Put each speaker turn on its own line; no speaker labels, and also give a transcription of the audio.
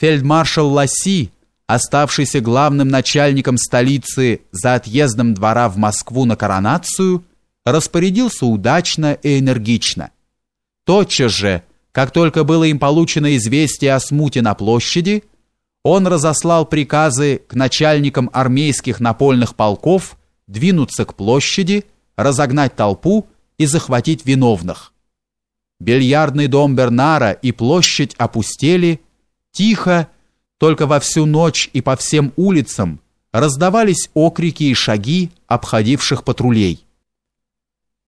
Фельдмаршал Ласси, оставшийся главным начальником столицы за отъездом двора в Москву на коронацию, распорядился удачно и энергично. Тотчас же, как только было им получено известие о смуте на площади, он разослал приказы к начальникам армейских напольных полков двинуться к площади, разогнать толпу и захватить виновных. Бильярдный дом Бернара и площадь опустели, тихо, только во всю ночь и по всем улицам раздавались окрики и шаги обходивших патрулей.